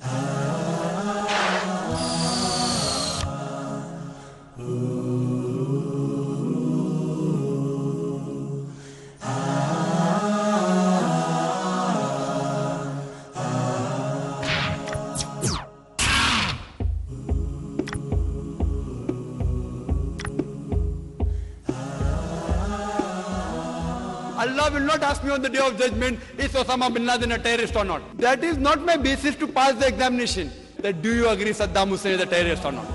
Ah. Allah will not ask me on the day of judgment, is Osama bin Laden a terrorist or not? That is not my basis to pass the examination. That do you agree Saddam Hussein is a terrorist or not?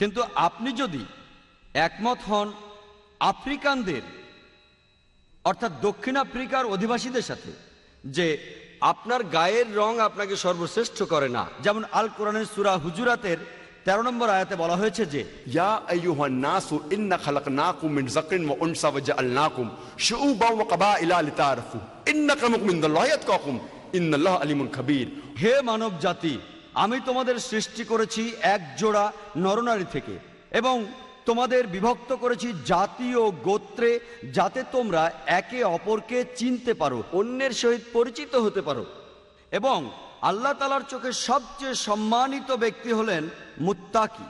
কিন্তু আপনি যদি একমত হন আফ্রিকানদের অর্থাৎ দক্ষিণ আফ্রিকার অধিবাসীদের সাথে যে আপনার গায়ের রং আপনাকে সর্বশ্রেষ্ঠ করে না। যেমন আল কোরআনের সুরা হুজুরাতের তেরো নম্বর আয়াতে বলা হয়েছে যে হে মানব জাতি আমি তোমাদের সৃষ্টি করেছি এক জোড়া নরনারী থেকে এবং তোমাদের বিভক্ত করেছি জাতি ও গোত্রে, যাতে তোমরা একে অপরকে চিনতে পারো, অন্যের সহিত পরিচিত হতে পারো। এবং আল্লাহ তালার চোখে সবচেয়ে সম্মানিত ব্যক্তি হলেন মুত্তাকি।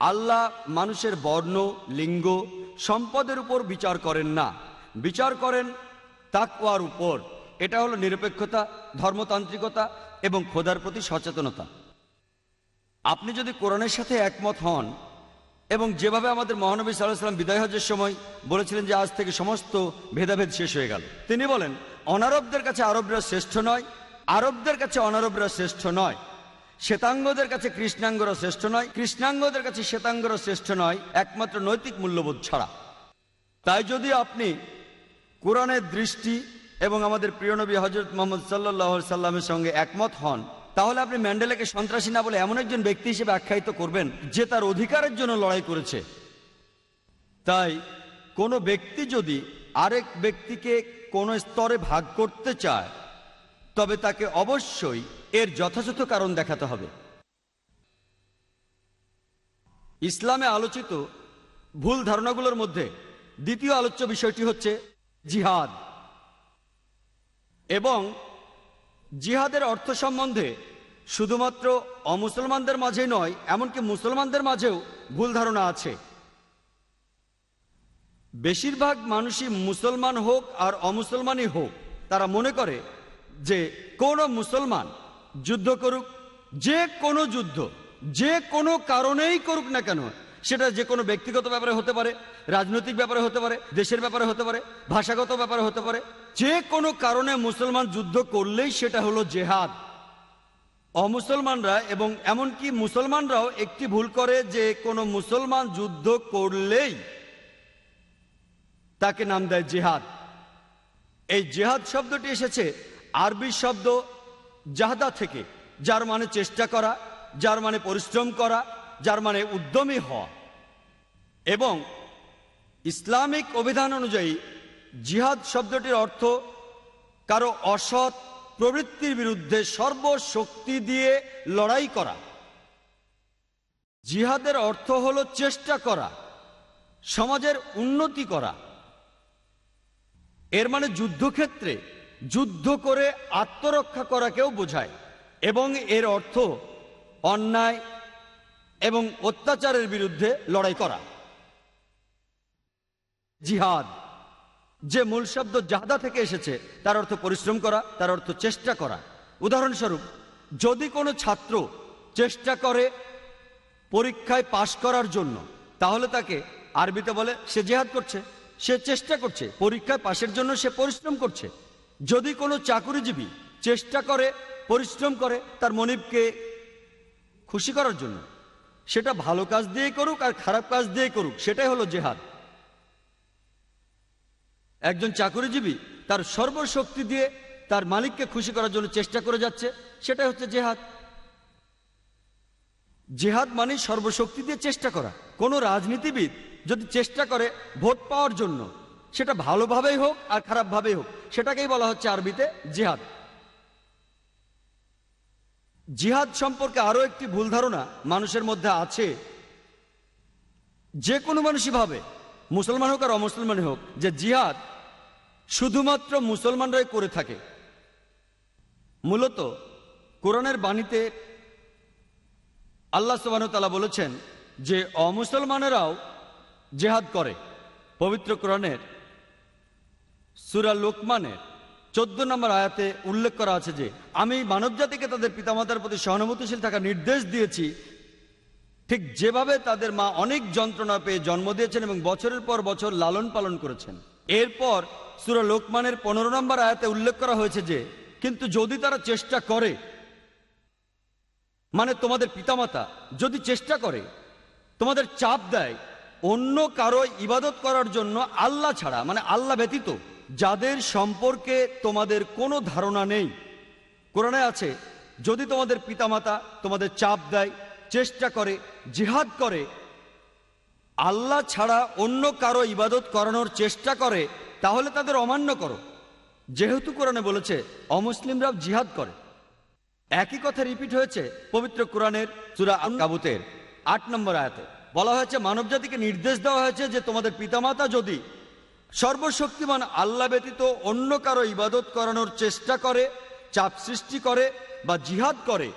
আল্লাহ মানুষের বর্ণ, লিঙ্গ, সম্পদের উপর বিচার করেন না। বিচার করেন তাকওয়ার উপর। এটা হলো নিরপেক্ষতা, ধর্মতান্ত্রিকতা এবং খোদার প্রতি সচেতনতা। আপনি যদি কোরআনের সাথে একমত হন এবং যেভাবে আমাদের মহানবী সাল্লাহ সাল্লাম বিদায় হজের সময় বলেছিলেন যে আজ থেকে সমস্ত ভেদাভেদ শেষ হয়ে গেল। তিনি বলেন, অনারবদের কাছে আরবরা শ্রেষ্ঠ নয়, আরবদের কাছে অনারবরা শ্রেষ্ঠ নয়, শ্বেতাঙ্গদের কাছে কৃষ্ণাঙ্গরা শ্রেষ্ঠ নয়, কৃষ্ণাঙ্গদের কাছে শ্বেতাঙ্গরা শ্রেষ্ঠ নয়, একমাত্র নৈতিক মূল্যবোধ ছাড়া। তাই যদি আপনি কোরআনের দৃষ্টি এবং আমাদের প্রিয় নবী হজরত মোহাম্মদ সাল্লাহ সাল্লামের সঙ্গে একমত হন তাহলে আপনি ম্যান্ডেলাকে সন্ত্রাসী না বলে এমন একজন ব্যক্তি হিসেবে আখ্যায়িত করবেন যে তার অধিকারের জন্য লড়াই করেছে। তাই কোনো ব্যক্তি যদি আরেক ব্যক্তিকে কোনো স্তরে ভাগ করতে চায়, তবে তাকে অবশ্যই এর যথাযথ কারণ দেখাতে হবে। ইসলামে আলোচিত ভুল ধারণাগুলোর মধ্যে দ্বিতীয় আলোচ্য বিষয়টি হচ্ছে জিহাদ এবং জিহাদের অর্থ সম্বন্ধে শুধুমাত্র অমুসলমানদের মাঝে নয়, এমনকি মুসলমানদের মাঝেও ভুল ধারণা আছে। বেশিরভাগ মানুষই মুসলমান হোক আর অমুসলমানই হোক, তারা মনে করে যে কোনো মুসলমান যুদ্ধ করুক, যে কোনো যুদ্ধ, যে কোনো কারণেই করুক না কেন, সেটা যে কোনো ব্যক্তিগত ব্যাপারে হতে পারে, রাজনৈতিক ব্যাপারে হতে পারে, দেশের ব্যাপারে হতে পারে, ভাষাগত ব্যাপারে হতে পারে যে কোনো কারণে মুসলমান যুদ্ধ করলেই সেটা হলো জেহাদ। অমুসলমানরা এবং এমনকি মুসলমানরাও একটি ভুল করে যে কোনো মুসলমান যুদ্ধ করলেই তাকে নাম দেয় জেহাদ। এই জেহাদ শব্দটি এসেছে আরবি শব্দ জাহাদা থেকে, যার মানে চেষ্টা করা, যার মানে পরিশ্রম করা, যার মানে উদ্যমী হওয়া। এবং ইসলামিক অভিধান অনুযায়ী জিহাদ শব্দটির অর্থ কারও অসৎ প্রবৃত্তির বিরুদ্ধে সর্বশক্তি দিয়ে লড়াই করা। জিহাদের অর্থ হল চেষ্টা করা, সমাজের উন্নতি করা। এর মানে যুদ্ধক্ষেত্রে যুদ্ধ করে আত্মরক্ষা করাকেও বোঝায় এবং এর অর্থ অন্যায় এবং অত্যাচারের বিরুদ্ধে লড়াই করা। জিহাদ যে মূল শব্দ জাহাদা থেকে এসেছে, তার অর্থ পরিশ্রম করা, তার অর্থ চেষ্টা করা। উদাহরণস্বরূপ, যদি কোনো ছাত্র চেষ্টা করে পরীক্ষায় পাশ করার জন্য, তাহলে তাকে আরবিতে বলে, সে জেহাদ করছে, সে চেষ্টা করছে, পরীক্ষায় পাশের জন্য সে পরিশ্রম করছে। যদি কোনো চাকুরিজীবী চেষ্টা করে, পরিশ্রম করে তার মনিবকে খুশি করার জন্য, সেটা ভালো কাজ দিয়ে করুক আর খারাপ কাজ দিয়ে করুক, সেটাই হলো জেহাদ। একজন চাকরিজীবী তার সর্বশক্তি দিয়ে তার মালিককে খুশি করার জন্য চেষ্টা করে যাচ্ছে, সেটাই হচ্ছে জেহাদ। জেহাদ মানে সর্বশক্তি দিয়ে চেষ্টা করা। কোনো রাজনীতিবিদ যদি চেষ্টা করে ভোট পাওয়ার জন্য, সেটা ভালোভাবেই হোক আর খারাপভাবেই হোক, সেটাকেই বলা হচ্ছে আরবিতে জেহাদ। জিহাদ সম্পর্কে আরও একটি ভুল ধারণা মানুষের মধ্যে আছে। যে কোনো মানুষই ভাবে মুসলমান হোক আর অমুসলমান হোক, যে জিহাদ শুধুমাত্র মুসলমানরাই করে থাকে। মূলত কোরআনের বাণীতে আল্লাহ সুবাহতালা বলেছেন যে অমুসলমানেরাও জেহাদ করে। পবিত্র কোরআনের সুরা লোকমানের চোদ্দ নম্বর আয়াতে উল্লেখ করা আছে যে, আমি মানবজাতিকে তাদের পিতামাতার প্রতি সহানুভূতিশীল থাকার নির্দেশ দিয়েছি ঠিক যেভাবে তাদের মা অনেক যন্ত্রণা পেয়ে জন্ম দিয়েছেন এবং বছরের পর বছর লালন পালন করেছেন। এরপর সুরা লোকমানের পনেরো নম্বর আয়াতে উল্লেখ করা হয়েছে যে, কিন্তু যদি তারা চেষ্টা করে মানে তোমাদের পিতামাতা যদি চেষ্টা করে, তোমাদের চাপ দেয়, অন্য কারও ইবাদত করার জন্য আল্লাহ ছাড়া মানে আল্লাহ ব্যতীত, যাদের সম্পর্কে তোমাদের কোনো ধারণা নেই। কোরআনে আছে, যদি তোমাদের পিতামাতা তোমাদের চাপ দেয় চেষ্টা করে, জিহাদ করে। আল্লাহ ছাড়া অন্য কারও ইবাদত করানোর চেষ্টা করে, তাহলে তাদের অমান্য করো। যেহেতু কোরআনে বলেছে অমুসলিমরাও জিহাদ করে। একই কথা রিপিট হয়েছে পবিত্র কোরআনের চূড়া কাবুতের আট নম্বর আয়াতে। বলা হয়েছে, মানবজাতিকে নির্দেশ দেওয়া হয়েছে যে তোমাদের পিতামাতা যদি সর্বশক্তিমান আল্লাহ ব্যতীত অন্য কারও ইবাদত করানোর চেষ্টা করে, চাপ সৃষ্টি করে বা জিহাদ করে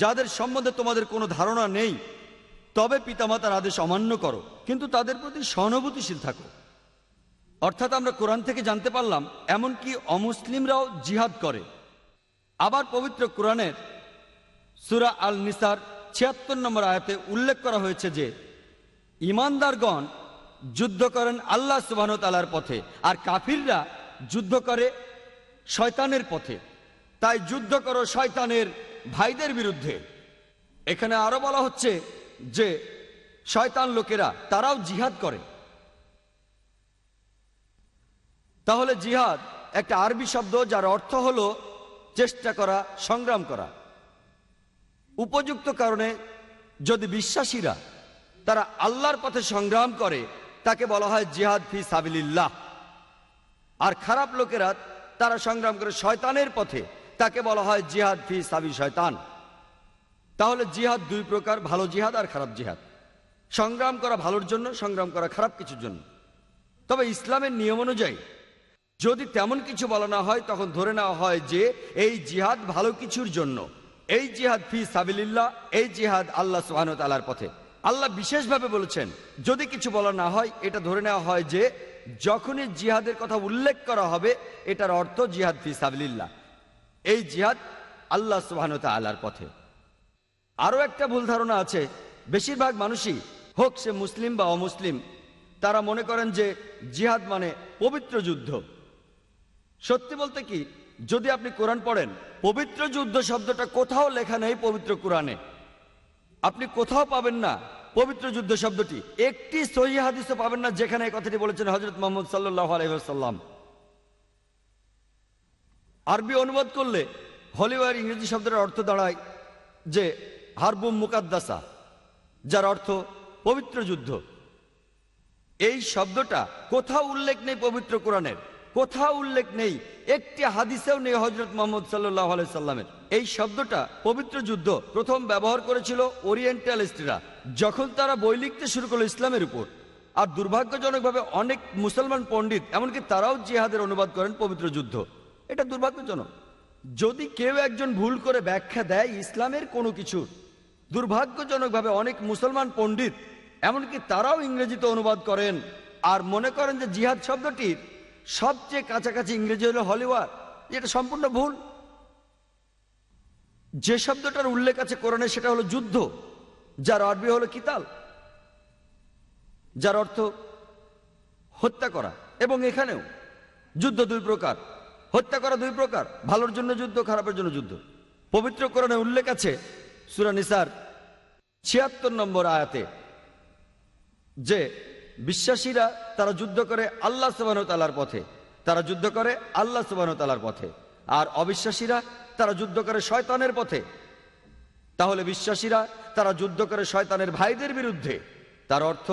যাদের সম্বন্ধে তোমাদের কোনো ধারণা নেই, তবে পিতামাতার আদেশ অমান্য করো, কিন্তু তাদের প্রতি সহানুভূতিশীল থাকো। অর্থাৎ আমরা কোরআন থেকে জানতে পারলাম, এমনকি অমুসলিমরাও জিহাদ করে। আবার পবিত্র কোরআনের সুরা আল নিসার ছিয়াত্তর নম্বর আয়াতে উল্লেখ করা হয়েছে যে, ইমানদারগণ যুদ্ধ করেন আল্লাহ সুবাহ তালার পথে, আর কাফিররা যুদ্ধ করে শয়তানের পথে। তাই যুদ্ধ করো শয়তানের ভাইদের বিরুদ্ধে। এখানে আরও বলা হচ্ছে যে, শয়তান লোকেরা, তারাও জিহাদ করে। তাহলে জিহাদ একটা আরবি শব্দ যার অর্থ হলো চেষ্টা করা, সংগ্রাম করা। উপযুক্ত কারণে যদি বিশ্বাসীরা তারা আল্লাহর পথে সংগ্রাম করে, তাকে বলা হয় জিহাদ ফি সাবিলিল্লাহ। আর খারাপ লোকেরা তারা সংগ্রাম করে শয়তানের পথে। তাকে বলা হয় জিহাদ ফি সাবি শয়তান। তাহলে জিহাদ দুই প্রকার, ভালো জিহাদ আর খারাপ জিহাদ। সংগ্রাম করা ভালোর জন্য, সংগ্রাম করা খারাপ কিছুর জন্য। তবে ইসলামের নিয়ম অনুযায়ী, যদি তেমন কিছু বলা না হয়, তখন ধরে নেওয়া হয় যে, এই জিহাদ ভালো কিছুর জন্য, এই জিহাদ ফি সাবিলিল্লাহ, এই জিহাদ আল্লাহ সুহান তালার পথে। আল্লাহ বিশেষভাবে বলেছেন, যদি কিছু বলা না হয়, এটা ধরে নেওয়া হয় যে, যখনই জিহাদের কথা উল্লেখ করা হবে, এটার অর্থ জিহাদ ফি সাবিলিল্লাহ। এই জিহাদ আল্লাহ সুহান তালার পথে। আরও একটা ভুল ধারণা আছে, বেশিরভাগ মানুষই, হোক সে মুসলিম বা অমুসলিম, তারা মনে করেন যে জিহাদ মানে পবিত্র যুদ্ধ। সত্যি বলতে কি, যদি আপনি কোরআন পড়েন, পবিত্র যুদ্ধ শব্দটা কোথাও লেখা নেই পবিত্র কোরআনে। আপনি কোথাও পাবেন না পবিত্র যুদ্ধ শব্দটি। একটি সহি হাদিসও পাবেন না যেখানে এই কথাটি বলেছেন হজরত মোহাম্মদ সাল্লাহ আলহাম আরবি অনুবাদ করলে হলিওয়ার ইংরেজি শব্দের অর্থ দাঁড়ায় যে হারবুম মুকাদ্দাসা, যার অর্থ পবিত্র যুদ্ধ। এই শব্দটা কোথাও উল্লেখ নেই পবিত্র কোরআনের, কোথাও উল্লেখ নেই, একটি হাদিসেও নেই হজরত মোহাম্মদ সাল্লাহ সাল্লামের। এই শব্দটা পবিত্র যুদ্ধ প্রথম ব্যবহার করেছিল ওরিয়েন্টালিস্টরা যখন তারা বই লিখতে শুরু করল ইসলামের উপর। আর দুর্ভাগ্যজনকভাবে অনেক মুসলমান পণ্ডিত, এমনকি তারাও জিহাদের অনুবাদ করেন পবিত্র যুদ্ধ। এটা দুর্ভাগ্যজনক। যদি কেউ একজন ভুল করে ব্যাখ্যা দেয়, ইসলামের কোনো কিছু দুর্ভাগ্যজনকভাবে অনেক মুসলমান পণ্ডিত, এমনকি তারাও ইংরেজিতে অনুবাদ করেন আর মনে করেন যে জিহাদ শব্দটির সবচেয়ে কাছাকাছি ইংরেজি হলো হলিওয়ার। এটা সম্পূর্ণ ভুল। যে শব্দটার উল্লেখ আছে কোরআনে, সেটা হলো যুদ্ধ, যার আরবি হলো কিতাল, যার অর্থ হত্যা করা। এবং এখানেও যুদ্ধ দুই প্রকার। হত্যা করা দুই প্রকার, ভালোর জন্য যুদ্ধ, খারাপের জন্য যুদ্ধ। পবিত্র কোরআনে উল্লেখ আছে সুরা নিসার ছিয়াত্তর নম্বর আয়াতে যে বিশ্বাসীরা তারা যুদ্ধ করে আল্লাহ সুবাহ তালার পথে, তারা যুদ্ধ করে আল্লাহ সুবাহ তালার পথে। আর অবিশ্বাসীরা তারা যুদ্ধ করে শয়তানের পথে। তাহলে বিশ্বাসীরা তারা যুদ্ধ করে শয়তানের ভাইদের বিরুদ্ধে। তার অর্থ,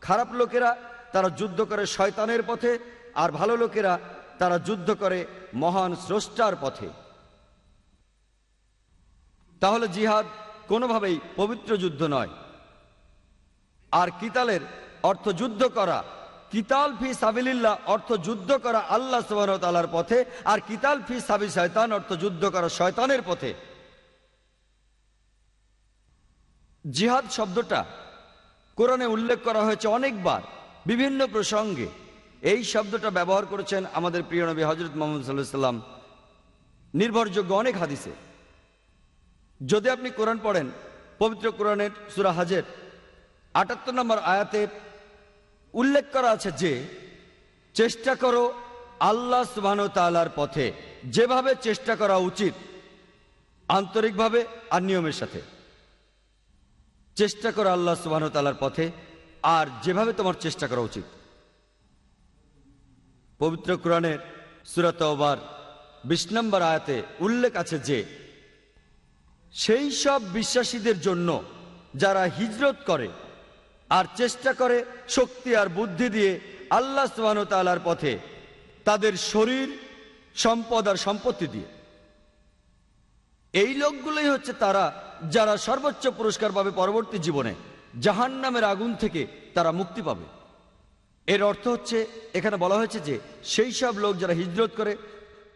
খারাপ লোকেরা তারা যুদ্ধ করে শয়তানের পথে, আর ভালো লোকেরা তারা যুদ্ধ করে মহান স্রষ্টার পথে। তাহলে জিহাদ কোনোভাবেই পবিত্র যুদ্ধ নয়। আর কিতালের অর্থ যুদ্ধ করা, কিতাল ফি সাবিলিল্লাহ অর্থ যুদ্ধ করা আল্লাহ সুবাহতালার পথে, আর কিতাল ফি সাবি শয়তান অর্থ যুদ্ধ করা শয়তানের পথে। জিহাদ শব্দটা কোরআনে উল্লেখ করা হয়েছে অনেকবার, বিভিন্ন প্রসঙ্গে। এই শব্দটা ব্যবহার করেছেন আমাদের প্রিয় নবী হজরত মোহাম্মদ সাল্লাহ সাল্লাম। নির্ভরযোগ্য অনেক হাদিসে। যদি আপনি কোরআন পড়েন, পবিত্র কোরআনের সুরা হাজের আটাত্তর নম্বর আয়াতে উল্লেখ করা আছে যে, চেষ্টা করো আল্লাহ সুবাহ তালার পথে। যেভাবে চেষ্টা করা উচিত, আন্তরিকভাবে আর নিয়মের সাথে। চেষ্টা করো আল্লাহ সুবাহ তালার পথে, আর যেভাবে তোমার চেষ্টা করা উচিত। পবিত্র কোরআনের সুরাত বিশ নম্বর আয়াতে উল্লেখ আছে যে, সেই সব বিশ্বাসীদের জন্য যারা হিজরত করে আর চেষ্টা করে শক্তি আর বুদ্ধি দিয়ে আল্লাহ সুবাহ তালার পথে তাদের শরীর, সম্পদ আর সম্পত্তি দিয়ে। এই লোকগুলোই হচ্ছে তারা যারা সর্বোচ্চ পুরস্কার পাবে পরবর্তী জীবনে জাহান নামের আগুন থেকে তারা মুক্তি পাবে। এর অর্থ হচ্ছে, এখানে বলা হয়েছে যে সেই সব লোক যারা হিজরত করে,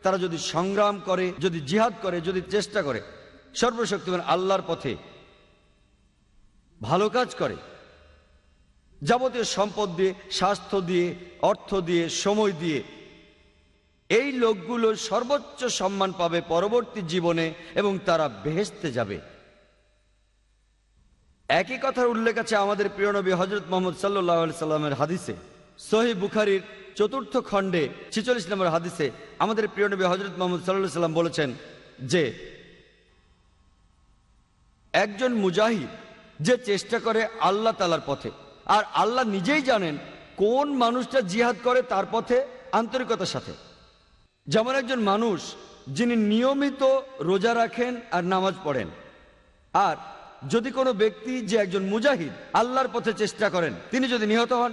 তারা যদি সংগ্রাম করে, যদি জিহাদ করে, যদি চেষ্টা করে, সর্বশক্তিমান আল্লাহর পথে ভালো কাজ করে, যাবতীয় সম্পদ দিয়ে, স্বাস্থ্য দিয়ে, অর্থ দিয়ে, সময় দিয়ে, এই লোকগুলো সর্বোচ্চ সম্মান পাবে পরবর্তী জীবনে এবং তারা বেহেস্তে যাবে। একই কথার উল্লেখ আছে আমাদের প্রিয় নবী হজরত মোহাম্মদ সাল্লাহ সাল্লামের হাদিসে। সহি বুখারির চতুর্থ খণ্ডে ছিচল্লিশ নম্বর হাদিসে আমাদের প্রিয় নবী হজরত মোহাম্মদ সাল্লাহ সাল্লাম বলেছেন যে, একজন মুজাহিদ যে চেষ্টা করে আল্লাহ তালার পথে, আর আল্লাহ নিজেই জানেন কোন মানুষটা জিহাদ করে তার পথে আন্তরিকতার সাথে। যেমন একজন মানুষ যিনি নিয়মিত রোজা রাখেন আর নামাজ পড়েন, আর যদি কোনো ব্যক্তি যে একজন মুজাহিদ আল্লাহর পথে চেষ্টা করেন, তিনি যদি নিহত হন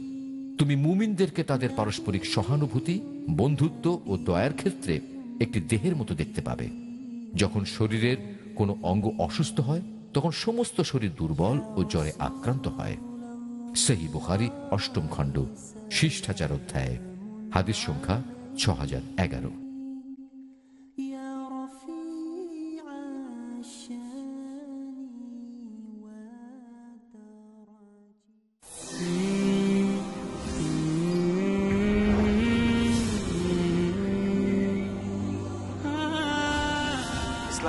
তুমি মুমিনদেরকে তাদের পারস্পরিক সহানুভূতি, বন্ধুত্ব ও দয়ার ক্ষেত্রে একটি দেহের মতো দেখতে পাবে। যখন শরীরের কোনো অঙ্গ অসুস্থ হয়, তখন সমস্ত শরীর দুর্বল ও জ্বরে আক্রান্ত হয়। সেই বুখারি, অষ্টম খণ্ড, শিষ্টাচার অধ্যায়, হাদিস সংখ্যা ছ হাজার এগারো।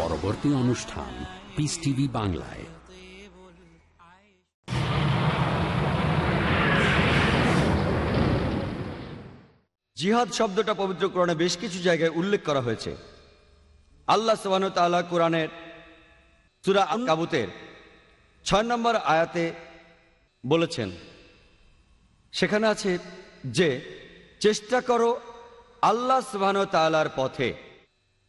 পরবর্তী অনুষ্ঠান পিস টিভি বাংলায়। জিহাদ শব্দটা পবিত্র কোরআনে বেশ কিছু জায়গায় উল্লেখ করা হয়েছে। আল্লাহ সবান কোরআনের সুরা কাবুতের ছয় নম্বর আয়াতে বলেছেন, সেখানে আছে যে, চেষ্টা করো আল্লাহ সুবাহন তালার পথে।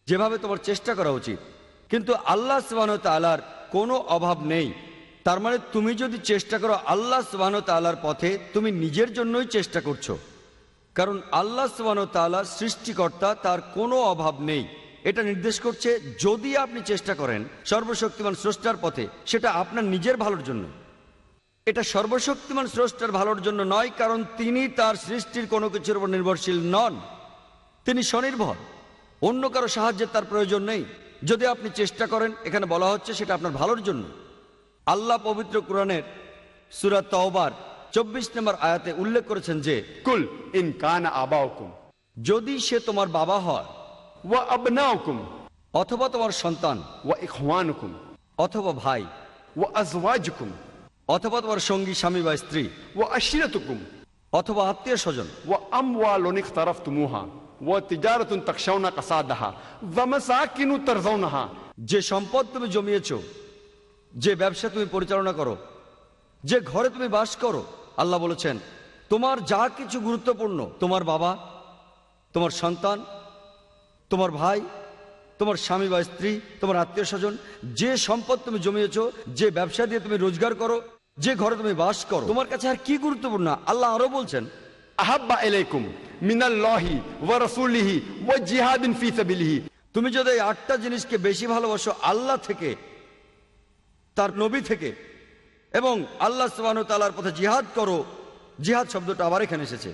যেভাবে তোমার চেষ্টা করা উচিত কিন্তু আল্লাহ সুবাহন তালার কোনো অভাব নেই। তার মানে তুমি যদি চেষ্টা করো আল্লাহ সুবাহন তালার পথে, তুমি নিজের জন্যই চেষ্টা করছ। কারণ আল্লাহ সুবাহন তালা সৃষ্টিকর্তা, তার কোনো অভাব নেই। এটা নির্দেশ করছে যদি আপনি চেষ্টা করেন সর্বশক্তিমান স্রষ্টার পথে, সেটা আপনার নিজের ভালোর জন্য। এটা সর্বশক্তিমান স্রষ্টার ভালোর জন্য নয়, কারণ তিনি তার সৃষ্টির কোনো কিছুর উপর নির্ভরশীল নন। তিনি স্বনির্ভর। অন্য কারও সাহায্যের তার প্রয়োজন নেই। যদি আপনি চেষ্টা করেন এখানে বলা হচ্ছে সেটা আপনার ভালোর জন্য। আল্লাহ পবিত্র কোরআনের সুরাত তওবার চব্বিশ নম্বর আয়াতে উল্লেখ করেছেন যে কুল ইন কান আবাউকুম। যদি সে তোমার বাবা হয় আবনাউকুম। অথবা তোমার সন্তান ওয়া অথবা ভাই ওয়া অথবা তোমার সঙ্গী স্বামী বা স্ত্রী ওয়া আশিরাতুকুম। অথবা আত্মীয় স্বজন ওয়া আমওয়ালুন ইখতারাফতুমুহা। যে সম্পদ তুমি জমিয়েছ, যে ব্যবসা তুমি পরিচালনা করো, যে ঘরে তুমি বাস করো, আল্লাহ বলেছেন, তোমার যা কিছু গুরুত্বপূর্ণ, তোমার বাবা, তোমার সন্তান, তোমার ভাই, তোমার স্বামী বা স্ত্রী, তোমার আত্মীয় স্বজন, যে সম্পদ তুমি জমিয়েছ, যে ব্যবসা দিয়ে তুমি রোজগার করো, যে ঘরে তুমি বাস করো, তোমার কাছে আর কি গুরুত্বপূর্ণ? আল্লাহ আরও বলছেন আহাব্বা এলাইকুম মিনাল্লাহি ওয়া রাসূলিহি ওয়া জিহাদিন ফি সাবিলিহি। তুমি যদি আটটা জিনিসকে বেশি ভালোবাসো আল্লাহ থেকে, তার নবী থেকে, এবং আল্লাহ সুবহানাহু তাআলার পথে জিহাদ করো, জিহাদ শব্দটা আবার এখানে এসেছে।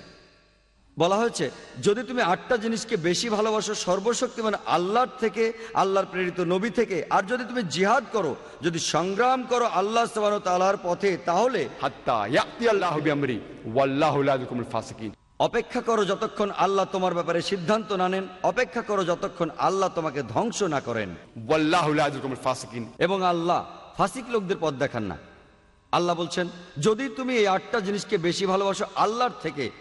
বলা হয়েছে যদি তুমি আটটা জিনিসকে বেশি ভালোবাসো সর্বশক্তি মানে আল্লাহর থেকে আল্লাহর প্রেরিত নবী থেকে আর যদি তুমি জিহাদ করো যদি সংগ্রাম করো আল্লাহ সবান তালার পথে তাহলে অপেক্ষা করো যতক্ষণ আল্লাহ তোমার ব্যাপারে সিদ্ধান্ত না নেন অপেক্ষা করো যতক্ষণ আল্লাহ তোমাকে ধ্বংস না করেন। এবং আল্লাহ ফাসিক লোকদের পথ দেখান না। আল্লাহ বলছেন যদি তুমি এই আটটা জিনিসকে বেশি ভালোবাসো আল্লাহর থেকে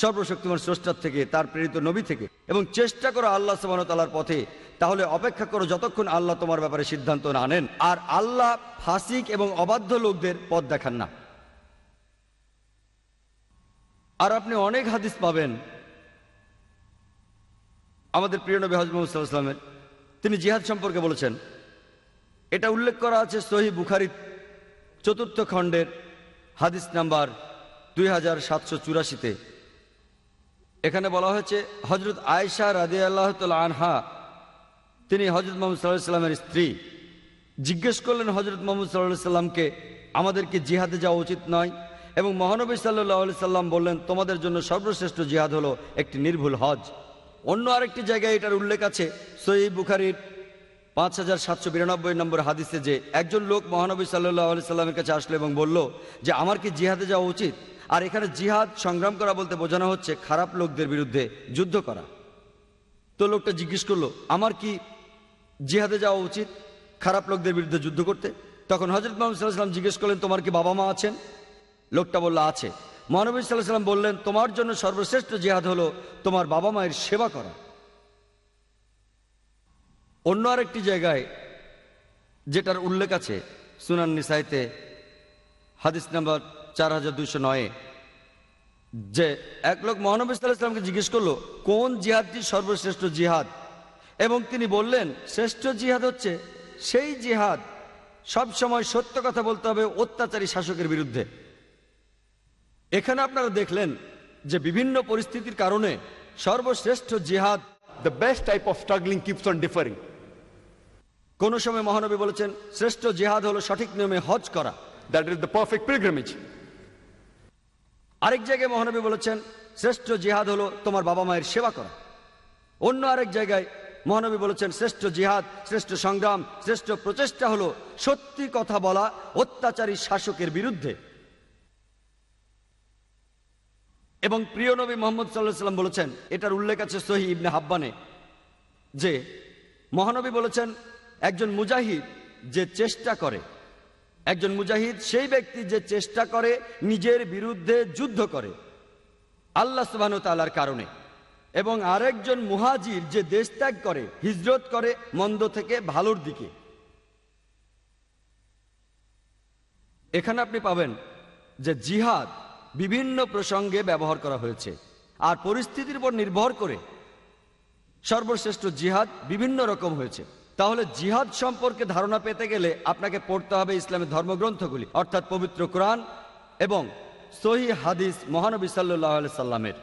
সর্বশক্তিমান স্রষ্টার থেকে, তার প্রেরিত নবী থেকে এবং চেষ্টা করো আল্লাহ তালার পথে। তাহলে অপেক্ষা করো যতক্ষণ আল্লাহ তোমার ব্যাপারে সিদ্ধান্ত না নেন। আর আল্লাহ ফাসিক এবং অবাধ্য লোকদের পথ দেখান না। আর আপনি অনেক হাদিস পাবেন। আমাদের প্রিয় নবী সাল্লাল্লাহু তিনি জিহাদ সম্পর্কে বলেছেন। এটা উল্লেখ করা আছে সহি বুখারি চতুর্থ খণ্ডের হাদিস নাম্বার দুই হাজার সাতশো চুরাশিতে। এখানে বলা হয়েছে হজরত আয়েশা রাদি আল্লাহ আনহা, তিনি হজরত মোহাম্মদ সাল্লাহ সাল্লামের স্ত্রী। জিজ্ঞেস করলেন হজরত মোহাম্মদ সাল্লাহ সাল্লামকে আমাদেরকে জিহাদে যাওয়া উচিত নয়? এবং মহানবী সাল্লাহ সাল্লাম বললেন, তোমাদের জন্য সর্বশ্রেষ্ঠ জিহাদ হলো একটি নির্ভুল হজ। অন্য আরেকটি জায়গায় এটার উল্লেখ আছে সহি বুখারির পাঁচ হাজার সাতশো বিরানব্বই নম্বর হাদিসে যে একজন লোক মহানবী সাল্লাহ আলি সাল্লামের কাছে আসলো এবং বলল যে, আমার কি জিহাদে যাওয়া উচিত? আর এখানে জিহাদ সংগ্রাম করা বলতে বোঝানো হচ্ছে খারাপ লোকদের বিরুদ্ধে যুদ্ধ করা। তো লোকটা জিজ্ঞেস করল, আমার কি জিহাদে যাওয়া উচিত খারাপ লোকদের বিরুদ্ধে যুদ্ধ করতে? তখন হজরত মোহাম্মদ সাল্লাহ সাল্লাম জিজ্ঞেস করলেন, তোমার কি বাবা মা আছেন? লোকটা বলল, আছে। মহানবী সাল্লাহ সাল্লাম বললেন, তোমার জন্য সর্বশ্রেষ্ঠ জিহাদ হলো তোমার বাবা মায়ের সেবা করা। অন্য আরেকটি জায়গায় যেটার উল্লেখ আছে সুনান নিসাইতে, হাদিস নাম্বার চার হাজার দুইশো নয়ে। যে এক লোক মহানবী সাল্লাহামকে জিজ্ঞেস করল কোন জিহাদটি সর্বশ্রেষ্ঠ জিহাদ? এবং তিনি বললেন শ্রেষ্ঠ জিহাদ হচ্ছে সেই জিহাদ সব সময় সত্য কথা বলতে হবে অত্যাচারী শাসকের বিরুদ্ধে। এখানে আপনারা দেখলেন যে বিভিন্ন পরিস্থিতির কারণে সর্বশ্রেষ্ঠ জিহাদ the best type of struggling keeps on differing কোন সময় মহানবী বলেছেন শ্রেষ্ঠ জিহাদ হলো সঠিক নিয়মে হজ করা। That is the perfect pilgrimage. আরেক জায়গায় মহানবী বলেছেন, শ্রেষ্ঠ জিহাদ হলো তোমার বাবা মায়ের সেবা করা। অন্য আরেক জায়গায় মহানবী বলেছেন, শ্রেষ্ঠ জিহাদ, শ্রেষ্ঠ সংগ্রাম, শ্রেষ্ঠ প্রচেষ্টা হলো সত্যি কথা বলা, অত্যাচারী শাসকের বিরুদ্ধে। এবং প্রিয় নবী মোহাম্মদ সাল্লাহ সাল্লাম বলেছেন, এটার উল্লেখ আছে সহি ইবনে হাব্বানে, যে মহানবী বলেছেন, একজন মুজাহিদ যে চেষ্টা করে একজন মুজাহিদ সেই ব্যক্তি যে চেষ্টা করে নিজের বিরুদ্ধে যুদ্ধ করে, আল্লাহ সুবাহ তালার কারণে। এবং আরেকজন মুহাজির যে দেশ ত্যাগ করে, হিজরত করে মন্দ থেকে ভালোর দিকে। এখানে আপনি পাবেন যে জিহাদ বিভিন্ন প্রসঙ্গে ব্যবহার করা হয়েছে। আর পরিস্থিতির উপর নির্ভর করে সর্বশ্রেষ্ঠ জিহাদ বিভিন্ন রকম হয়েছে। তাহলে জিহাদ সম্পর্কে ধারণা পেতে গেলে আপনাকে পড়তে হবে ইসলামের ধর্মগ্রন্থগুলি, অর্থাৎ পবিত্র কোরআন এবং সহি হাদিস মহানবী সাল্লাহ সাল্লামের।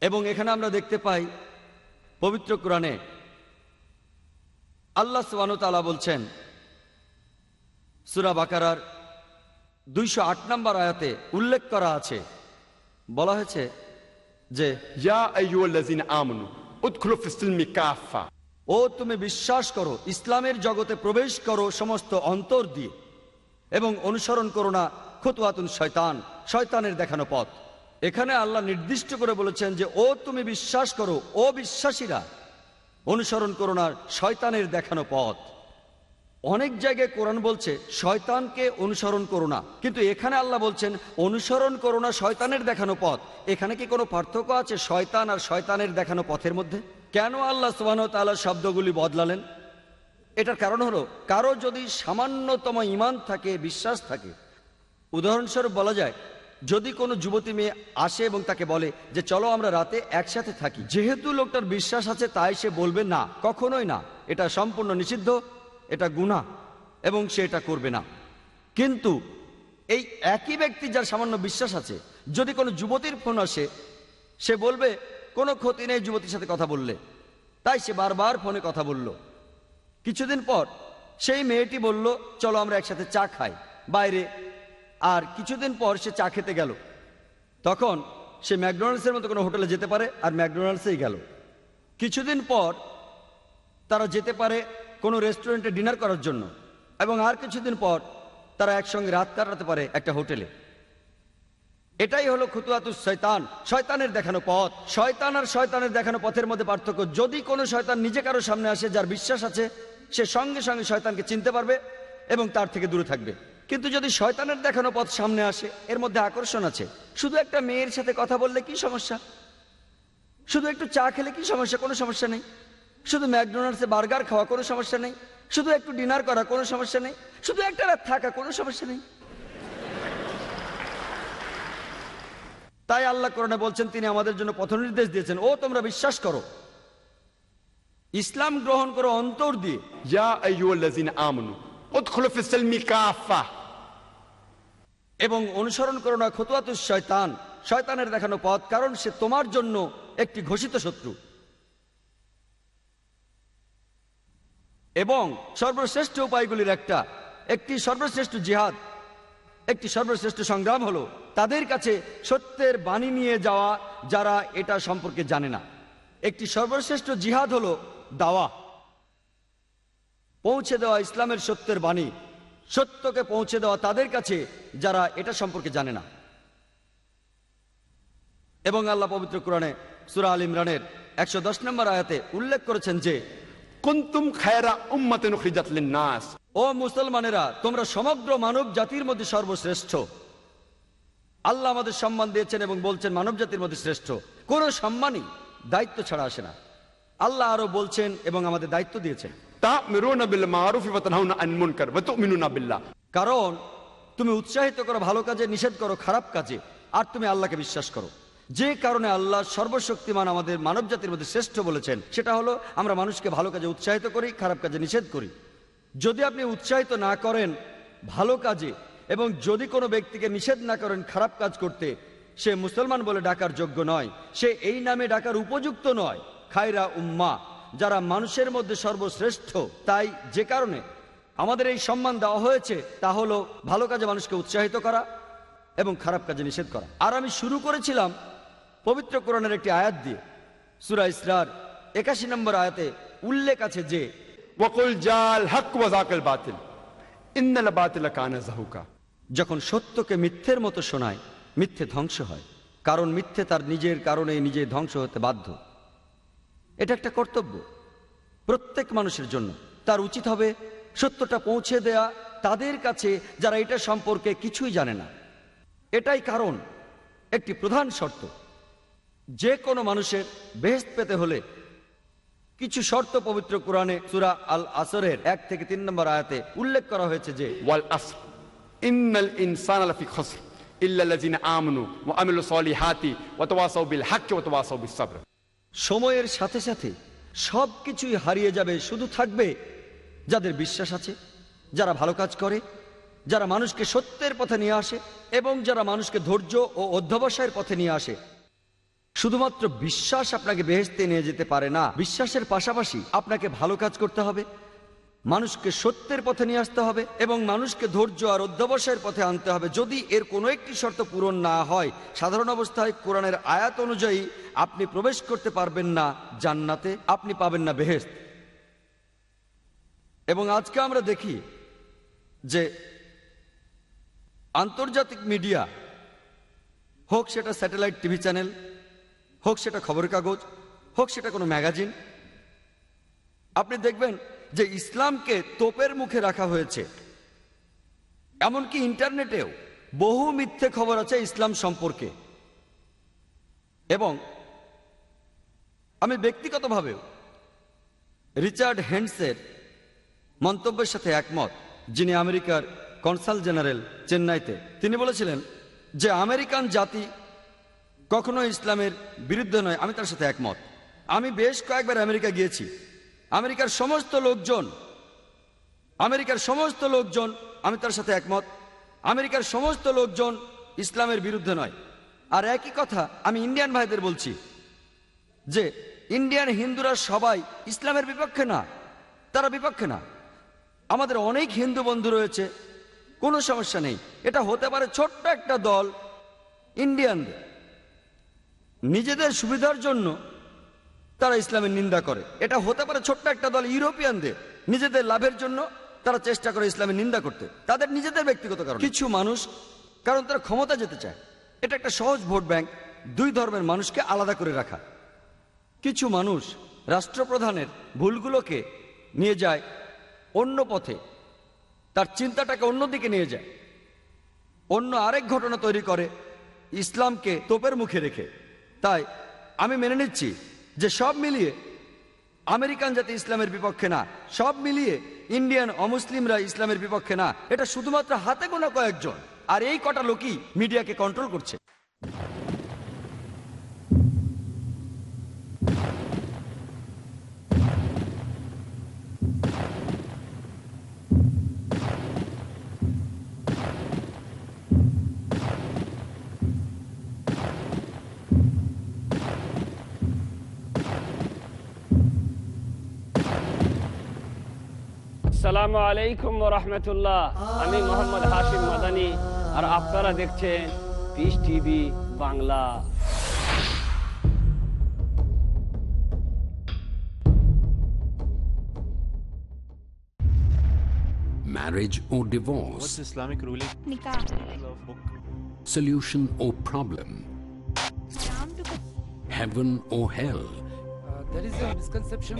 এবং এখানে আমরা দেখতে পাই, পবিত্র কোরআনে আল্লাহ সুবাহতালা বলছেন, সুরা বাকারার দুইশো আট নম্বর আয়াতে উল্লেখ করা আছে। বলা হয়েছে যে, ইয়া আমনু উৎখুল কাফা ও তুমি বিশ্বাস করো, ইসলামের জগতে প্রবেশ করো সমস্ত অন্তর দিয়ে। এবং অনুসরণ করো না খুতুয়াতুন শয়তান, শয়তানের দেখানো পথ। এখানে আল্লাহ নির্দিষ্ট করে বলেছেন যে, ও তুমি বিশ্বাস করো ও বিশ্বাসীরা অনুসরণ করো না, শয়তানের দেখানো পথ। অনেক জায়গায় কোরআন বলছে, শয়তানকে অনুসরণ করো না। কিন্তু এখানে আল্লাহ বলছেন, অনুসরণ করো না, শয়তানের দেখানো পথ। এখানে কি কোনো পার্থক্য আছে, শয়তান আর শয়তানের দেখানো পথের মধ্যে? কেন আল্লাহ সুবাহ তাল্লাহ শব্দগুলি বদলালেন? এটার কারণ হলো, কারও যদি সামান্যতম ইমান থাকে, বিশ্বাস থাকে, উদাহরণস্বরূপ বলা যায়, যদি কোনো যুবতী মেয়ে আসে এবং তাকে বলে যে, চলো আমরা রাতে একসাথে থাকি। যেহেতু লোকটার বিশ্বাস আছে, তাই সে বলবে, না, কখনোই না। এটা সম্পূর্ণ নিষিদ্ধ, এটা গুণা এবং সে এটা করবে না। কিন্তু এই একই ব্যক্তি যার সামান্য বিশ্বাস আছে, যদি কোনো যুবতীর ফোন আসে, সে বলবে কোনো ক্ষতি নেই যুবতীর সাথে কথা বললে। তাই সে বারবার ফোনে কথা বলল। কিছুদিন পর সেই মেয়েটি বলল, চলো আমরা একসাথে চা খাই। বাইরে। আর কিছুদিন পর সে চা খেতে গেল। তখন সে ম্যাকডোনাল্ডসের মতো কোনো হোটেলে যেতে পারে আর ম্যাকডোনাল্ডসেই গেল। কিছুদিন পর তারা যেতে পারে কোনো রেস্টুরেন্টে ডিনার করার জন্য। এবং আর কিছুদিন পর তারা একসঙ্গে রাত কাটাতে পারে একটা হোটেলে। এটাই হলো খুতুয়াতুস শয়তান। শয়তানের দেখানো পথ। শয়তান আর শয়তানের দেখানো পথের মধ্যে পার্থক্য। যদি কোনো শয়তান নিজে কারও সামনে আসে, যার বিশ্বাস আছে, সে সঙ্গে সঙ্গে শয়তানকে চিনতে পারবে এবং তার থেকে দূরে থাকবে। কিন্তু যদি শয়তানের দেখানো পথ সামনে আসে, এর মধ্যে আকর্ষণ আছে। শুধু একটা মেয়ের সাথে কথা বললে কি সমস্যা? শুধু একটু চা খেলে কি সমস্যা? কোনো সমস্যা নেই। শুধু ম্যাকডোনাল্ডসে বার্গার খাওয়া কোনো সমস্যা নেই। শুধু একটু ডিনার করা কোনো সমস্যা নেই। শুধু একটা রাত থাকা কোনো সমস্যা নেই। তাই আল্লাহ করণে বলছেন তিনি আমাদের জন্য পথ নির্দেশ দিয়েছেন। ও তোমরা বিশ্বাস করো। ইসলাম গ্রহণ করো অন্তর দিয়ে। এবং অনুসরণ করো না খতুয়াতুস শয়তান। শয়তানের দেখানো পথ কারণ সে তোমার জন্য একটি ঘোষিত শত্রু। এবং সর্বশ্রেষ্ঠ উপায়গুলির একটা একটি সর্বশ্রেষ্ঠ জিহাদ। একটি সর্বশ্রেষ্ঠ সংগ্রাম হলো তাদের কাছে সত্যের বাণী নিয়ে যাওয়া যারা এটা সম্পর্কে জানে না। একটি সর্বশ্রেষ্ঠ জিহাদ হলো দাওয়া। পৌঁছে দেওয়া ইসলামের সত্যের বাণী, সত্যকে পৌঁছে দেওয়া তাদের কাছে যারা এটা সম্পর্কে জানে না। এবং আল্লাহ পবিত্র কোরআনে সুরা আল ইমরানের একশো দশ নম্বর আয়াতে উল্লেখ করেছেন যে কুন্তুম খায়রা উম্মাতেন খিজাতলিন নাস ও মুসলমানেরা তোমরা সমগ্র মানব জাতির মধ্যে সর্বশ্রেষ্ঠ। আল্লাহ আমাদের সম্মান দিয়েছেন এবং বলছেন মানব জাতির মধ্যে শ্রেষ্ঠ। সম্মানই দায়িত্ব ছাড়া আসে না। আল্লাহ আরও বলছেন এবং আমাদের দায়িত্ব দিয়েছেন। কারণ তুমি উৎসাহিত করো ভালো কাজে নিষেধ করো খারাপ কাজে আর তুমি আল্লাহকে বিশ্বাস করো। যে কারণে আল্লাহ সর্বশক্তিমান আমাদের মানব জাতির মধ্যে শ্রেষ্ঠ বলেছেন, সেটা হলো আমরা মানুষকে ভালো কাজে উৎসাহিত করি, খারাপ কাজে নিষেধ করি। যদি আপনি উৎসাহিত না করেন ভালো কাজে এবং যদি কোনো ব্যক্তিকে নিষেধ না করেন খারাপ কাজ করতে, সে মুসলমান বলে ডাকার যোগ্য নয়, সে এই নামে ডাকার উপযুক্ত নয়। খায়রা উম্মা, যারা মানুষের মধ্যে সর্বশ্রেষ্ঠ, তাই যে কারণে আমাদের এই সম্মান দেওয়া হয়েছে, তা হলো ভালো কাজে মানুষকে উৎসাহিত করা এবং খারাপ কাজে নিষেধ করা। আর আমি শুরু করেছিলাম পবিত্র কোরআনের একটি আয়াত দিয়ে সুরা ইসরার একাশি নম্বর আয়াতে উল্লেখ আছে যে বকুল জাল হক ওয়াজাকল বাতিল ইন্দাল বাতিল কানা জাহুকা যখন সত্যকে মিথ্যের মতো শোনায় মিথ্যে ধ্বংস হয় কারণ মিথ্যে তার নিজের কারণে নিজে ধ্বংস হতে বাধ্য। এটা একটা কর্তব্য। প্রত্যেক মানুষের জন্য তার উচিত হবে সত্যটা পৌঁছে দেয়া তাদের কাছে যারা এটা সম্পর্কে কিছুই জানে না। এটাই কারণ একটি প্রধান শর্ত। যে কোনো মানুষের বেহেস্ত পেতে হলে কিছু শর্ত পবিত্র কোরআনে সুরা আল আসরের এক থেকে তিন নম্বর আয়াতে উল্লেখ করা হয়েছে যে ওয়াল আস ইন্নাল ইনসান আলাফি খসর ইল্লাল্লাযিনা আমানু ওয়া আমিলুস সলিহাতি ওয়া তাওয়াসাউ বিল হাক্কি ওয়া তাওয়াসাউ বিস সাবর। সময়ের সাথে সাথে সব কিছুই হারিয়ে যাবে শুধু থাকবে যাদের বিশ্বাস আছে যারা ভালো কাজ করে যারা মানুষকে সত্যের পথে নিয়ে আসে এবং যারা মানুষকে ধৈর্য ও অধ্যবসায়ের পথে নিয়ে আসে। শুধুমাত্র বিশ্বাস আপনাকে বেহেস্তে নিয়ে যেতে পারে না, বিশ্বাসের পাশাপাশি আপনাকে ভালো কাজ করতে হবে, মানুষকে সত্যের পথে নিয়ে আসতে হবে এবং মানুষকে ধৈর্য আর অধ্যবসায়ের পথে আনতে হবে। যদি এর কোনো একটি শর্ত পূরণ না হয়, সাধারণ অবস্থায় কোরআনের আয়াত অনুযায়ী আপনি প্রবেশ করতে পারবেন না জান্নাতে, আপনি পাবেন না বেহেস্ত এবং আজকে আমরা দেখি যে আন্তর্জাতিক মিডিয়া, হোক সেটা স্যাটেলাইট টিভি চ্যানেল হোক সেটা খবরের কাগজ, হোক সেটা কোনো ম্যাগাজিন। আপনি দেখবেন যে ইসলামকে তোপের মুখে রাখা হয়েছে। এমনকি ইন্টারনেটেও বহু মিথ্যে খবর আছে ইসলাম সম্পর্কে। এবং আমি ব্যক্তিগতভাবেও রিচার্ড হ্যান্ডসের মন্তব্যের সাথে একমত, যিনি আমেরিকার কনসাল জেনারেল চেন্নাইতে। তিনি বলেছিলেন যে আমেরিকান জাতি কখনো ইসলামের বিরুদ্ধে নয়, আমি তার সাথে একমত। আমি বেশ কয়েকবার আমেরিকা গিয়েছি। আমেরিকার সমস্ত লোকজন, আমেরিকার সমস্ত লোকজন, আমি তার সাথে একমত। আমেরিকার সমস্ত লোকজন ইসলামের বিরুদ্ধে নয়। আর একই কথা আমি ইন্ডিয়ান ভাইদের বলছি, যে ইন্ডিয়ান হিন্দুরা সবাই ইসলামের বিপক্ষে না, তারা বিপক্ষে না। আমাদের অনেক হিন্দু বন্ধু রয়েছে, কোনো সমস্যা নেই। এটা হতে পারে ছোট্ট একটা দল, ইন্ডিয়ানদের। নিজেদের সুবিধার জন্য তারা ইসলামের নিন্দা করে। এটা হতে পারে ছোট্ট একটা দল ইউরোপিয়ানদের। নিজেদের লাভের জন্য তারা চেষ্টা করে ইসলামের নিন্দা করতে। তাদের নিজেদের ব্যক্তিগত কারণ। কিছু মানুষ, কারণ তারা ক্ষমতা যেতে চায়। এটা একটা সহজ ভোট ব্যাংক, দুই ধর্মের মানুষকে আলাদা করে রাখা। কিছু মানুষ রাষ্ট্রপ্রধানের ভুলগুলোকে নিয়ে যায় অন্য পথে। তার চিন্তাটাকে অন্যদিকে নিয়ে যায়। অন্য আরেক ঘটনা তৈরি করে। ইসলামকে তোপের মুখে রেখে। তাই আমি মেনে নিচ্ছি যে সব মিলিয়ে আমেরিকান জাতি ইসলামের বিপক্ষে না, সব মিলিয়ে ইন্ডিয়ান অমুসলিমরা ইসলামের বিপক্ষে না, এটা শুধুমাত্র হাতে গোনা কয়েকজন। আর এই কটা লোকই মিডিয়াকে কন্ট্রোল করছে। আসসালামু আলাইকুম রহমতুল্লাহ আমি মোহাম্মদ হাশিম মাদানি আর আপনারা দেখছেন peace TV Bangla marriage or divorce, What's Islamic ruling? nikah solution or problem, Islam to heaven or hell. there is a misconception